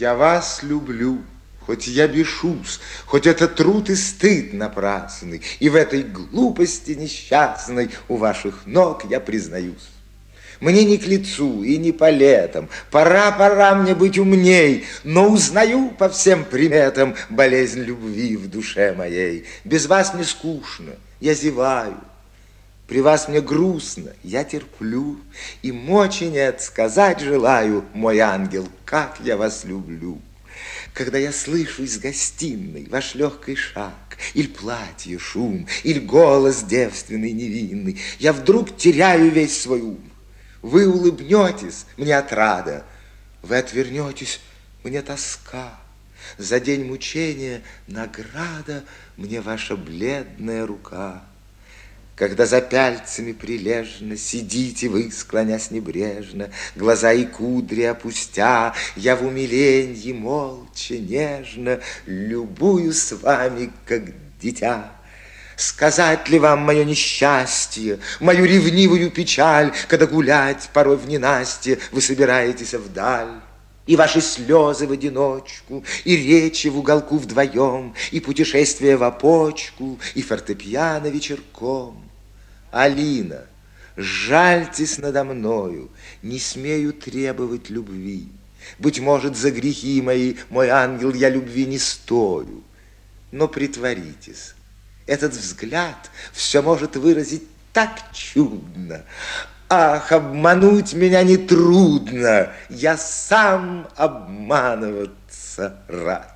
Я вас люблю, хоть я бешусь, хоть это труд и стыд напрасный, и в этой глупости несчастной у ваших ног я признаюсь. Мне не к лицу и не по летам, Пора, пора мне быть умней, Но узнаю по всем приметам Болезнь любви в душе моей. Без вас мне скучно, я зеваю, при вас мне грустно, я терплю, И мочи нет, сказать желаю, Мой ангел, как я вас люблю. Когда я слышу из гостиной ваш легкий шаг, Или платье шум, или голос девственный невинный, Я вдруг теряю весь свой ум. Вы улыбнетесь, мне отрада, Вы отвернетесь, мне тоска. За день мучения награда Мне ваша бледная рука. Когда за пяльцами прилежно Сидите вы, склонясь небрежно, Глаза и кудри опустя, Я в умиленье молча, нежно Любую с вами, как дитя. Сказать ли вам мое несчастье, Мою ревнивую печаль, Когда гулять порой в ненастье Вы собираетесь вдаль? И ваши слезы в одиночку, И речи в уголку вдвоем, И путешествие в опочку, И фортепиано вечерком. Алина, жальтесь надо мною, Не смею требовать любви. Быть может, за грехи мои, Мой ангел, я любви не стою. Но притворитесь, этот взгляд все может выразить так чудно. Ах, обмануть меня нетрудно, я сам обманываться рад.